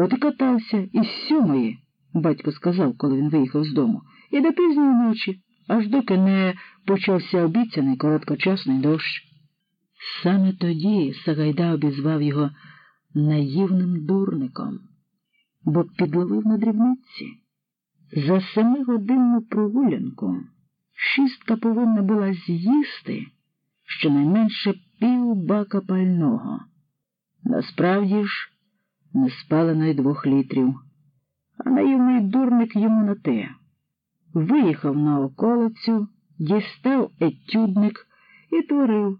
От і катався із сьомої, батько сказав, коли він виїхав з дому, і до пізньої ночі, аж доки не почався обіцяний короткочасний дощ. Саме тоді Сагайда обізвав його наївним дурником, бо підловив на дрібниці. За семигодинну прогулянку шістка повинна була з'їсти щонайменше пів бака пального. Насправді ж, не спалено й двох літрів, а наївний дурник йому на те. Виїхав на околицю, дістав етюдник і творив.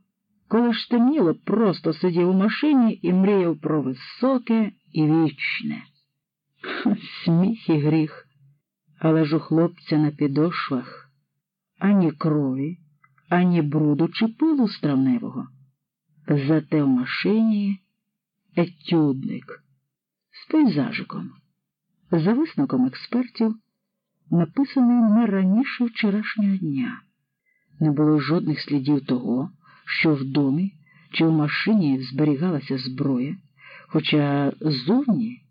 Коли ж темніло, просто сидів у машині і мріяв про високе і вічне. Сміх і гріх, але ж у хлопця на підошвах ані крові, ані бруду чи пилу стравневого. Зате в машині етюдник пейзажиком, за висновком експертів, написаний не раніше вчорашнього дня. Не було жодних слідів того що в домі чи в машині зберігалася зброя, хоча зовні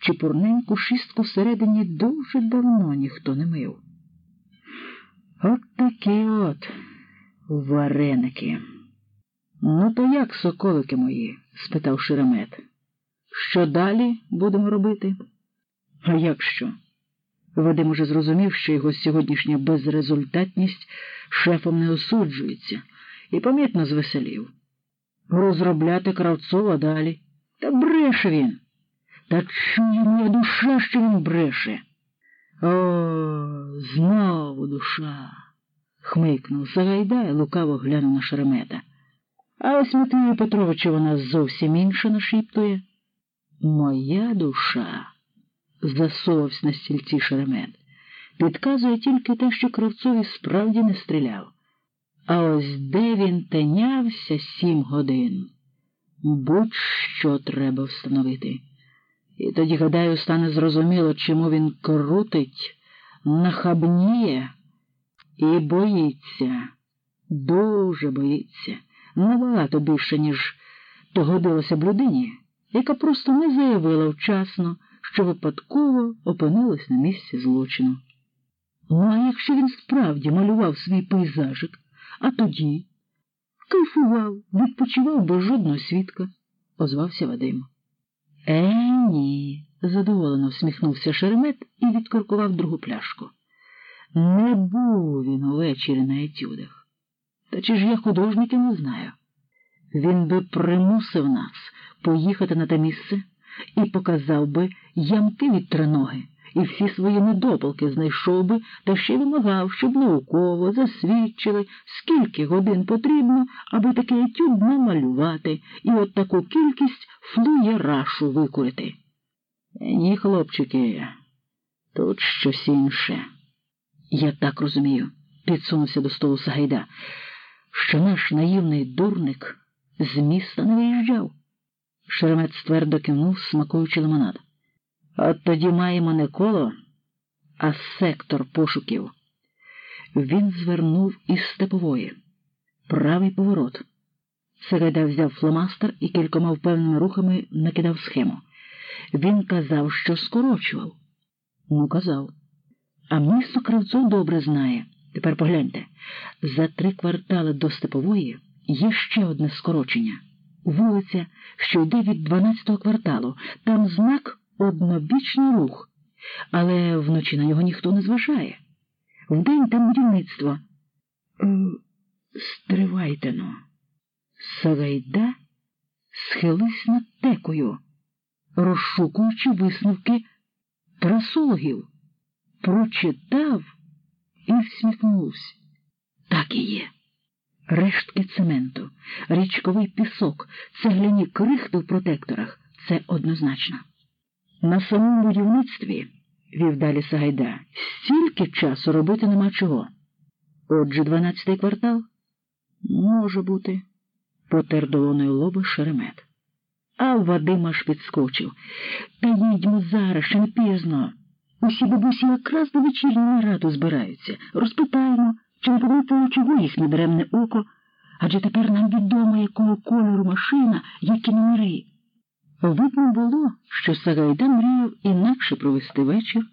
чепурненьку шістку всередині дуже давно ніхто не мив. От такі от вареники. Ну, то як, соколики мої? спитав Шеремет. Що далі будемо робити? А як що? Вадим уже зрозумів, що його сьогоднішня безрезультатність шефом не осуджується і помітно звеселів. Розробляти Кравцова далі. Та бреше він. Та чує моя душа, що він бреше. О, знову душа. хмикнув Сагайдай, лукаво глянув на шеремета. А ось Матвію Петровичу вона зовсім інша нашіптує. Моя душа, засовався на стільці шеремет, підказує тільки те, що Кравцові справді не стріляв. А ось де він тинявся сім годин. Будь-що треба встановити. І тоді, гадаю, стане зрозуміло, чому він крутить, нахабніє і боїться, дуже боїться, набагато більше, ніж то годилося б людині, яка просто не заявила вчасно, що випадково опинилась на місці злочину. Ну, а якщо він справді малював свій пейзажик, а тоді кайфував, відпочивав без жодного свідка, озвався Вадим. Е, ні, задоволено всміхнувся Шеремет і відкоркував другу пляшку. Не був він увечері на етюдах. Та чи ж я художника не знаю? Він би примусив нас поїхати на те місце і показав би ямки від триноги і всі свої недопалки знайшов би та ще вимагав, щоб науково засвідчили, скільки годин потрібно, аби такий етюд намалювати і от таку кількість флуєрашу викурити. Ні, хлопчики, тут щось інше. Я так розумію, підсунувся до столу Сагайда, що наш наївний дурник з міста не виїжджав. Шеремет ствердо кивнув, смакуючи лимонад. От тоді маємо не коло, а сектор пошуків. Він звернув із степової, правий поворот. Сегайда взяв фломастер і кількома впевненими рухами накидав схему. Він казав, що скорочував. Ну, казав. А місто Кравцов добре знає. Тепер погляньте, за три квартали до степової є ще одне скорочення. Вулиця, що йде від 12-го кварталу. Там знак однобічний рух, але вночі на нього ніхто не зважає. Вдень там будівництво. Е, стривайте но. Сагайда схилився над текою, розшукуючи висновки трасологів, прочитав і всміхнувся. Так і є. Рештки цементу, річковий пісок, цегляні крихти в протекторах це однозначно. На самому будівництві, вів далі Сагайда, стільки часу робити нема чого. Отже, дванадцятий квартал може бути, потер долоною лоба шеремет. А Вадим аж підскочив. Та зараз, ще не пізно. Усі бабусі якраз до вечірнього раду збираються. Розпитаємо, чи не помітили чого їхнє даремне око, адже тепер нам відомо, якого кольору машина, які номери. Видно було, що Сагайда мріяв інакше провести вечір.